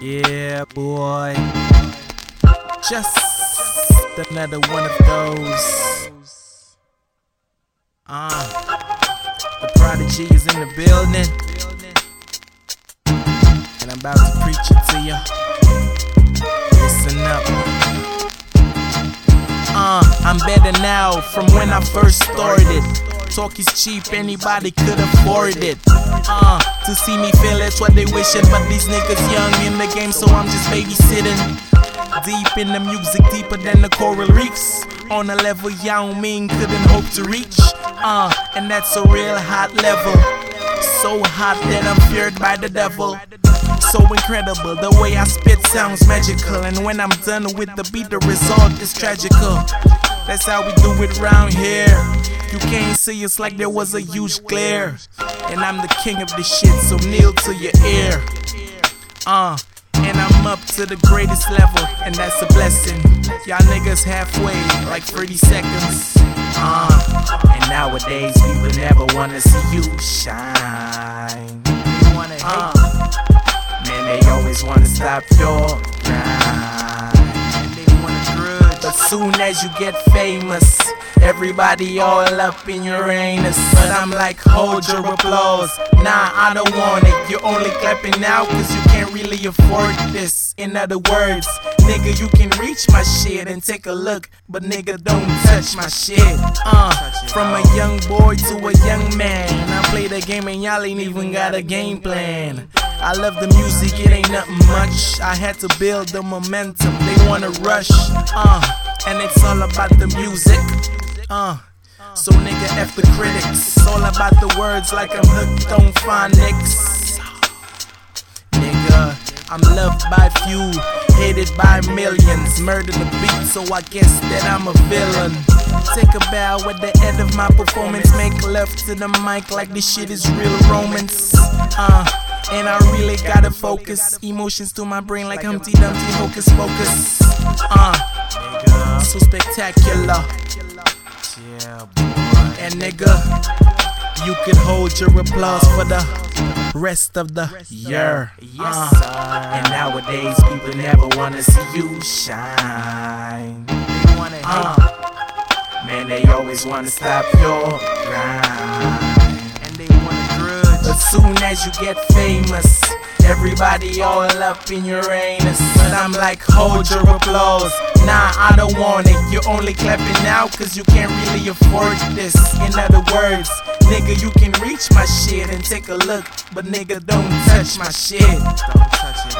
Yeah, boy. Just another one of those. Uh, the prodigy is in the building. And I'm about to preach it to you. Listen up. Uh, I'm better now from when I first started. Talk is cheap, anybody could afford it. Uh, to see me fail, that's what they wishing. But these niggas young in the game, so I'm just babysitting. Deep in the music, deeper than the coral reefs. On a level Yao Ming couldn't hope to reach. Uh, and that's a real hot level. So hot that I'm feared by the devil. So incredible, the way I spit sounds magical. And when I'm done with the beat, the result is tragical. That's how we do it round here. You can't see us like there was a huge glare. And I'm the king of this shit, so kneel to your ear. Uh, and I'm up to the greatest level, and that's a blessing. Y'all niggas halfway, like 30 seconds. Uh, and nowadays people never wanna see you shine. Uh, man, they always wanna stop your soon as you get famous, Everybody all up in your anus, but I'm like, hold your applause. Nah, I don't want it. You're only clapping now cause you can't really afford this. In other words, nigga, you can reach my shit and take a look, but nigga, don't touch my shit. Uh, from a young boy to a young man, I play the game and y'all ain't even got a game plan. I love the music, it ain't nothing much. I had to build the momentum, they wanna rush. Uh, and it's all about the music. Uh. So nigga F the critics. All about the words like I'm hooked on phonics. Nigga, I'm loved by few, hated by millions. Murder the beat, so I guess that I'm a villain. Take a bow at the end of my performance. Make love to the mic like this shit is real romance. Uh, and I really gotta focus. Emotions to my brain like Humpty Dumpty, hocus pocus. Uh, so spectacular. Yeah, boy. And nigga, you could hold your applause for the rest of the year. Yes, uh, and nowadays people never wanna see you shine. They wanna uh, man, they always wanna stop your grind. But soon as you get famous. Everybody all up in your anus. But I'm like, hold your applause. Nah, I don't want it. You're only clapping now cause you can't really afford this. In other words, nigga, you can reach my shit and take a look. But nigga, don't touch my shit. Don't touch it.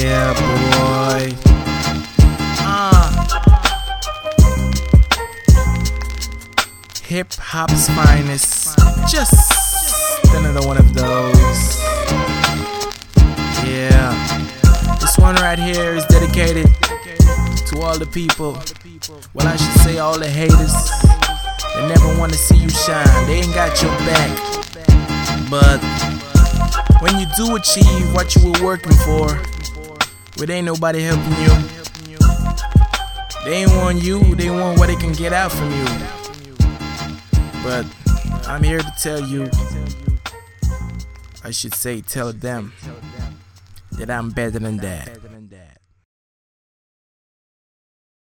Yeah, boy. Uh. Hip hop's finest. Just another one of those. Yeah. This one right here is dedicated to all the people. Well, I should say all the haters. They never want to see you shine. They ain't got your back. But when you do achieve what you were working for, but ain't nobody helping you. They ain't want you, they want what they can get out from you. But I'm here to tell you, I should say, tell them that I'm better than that.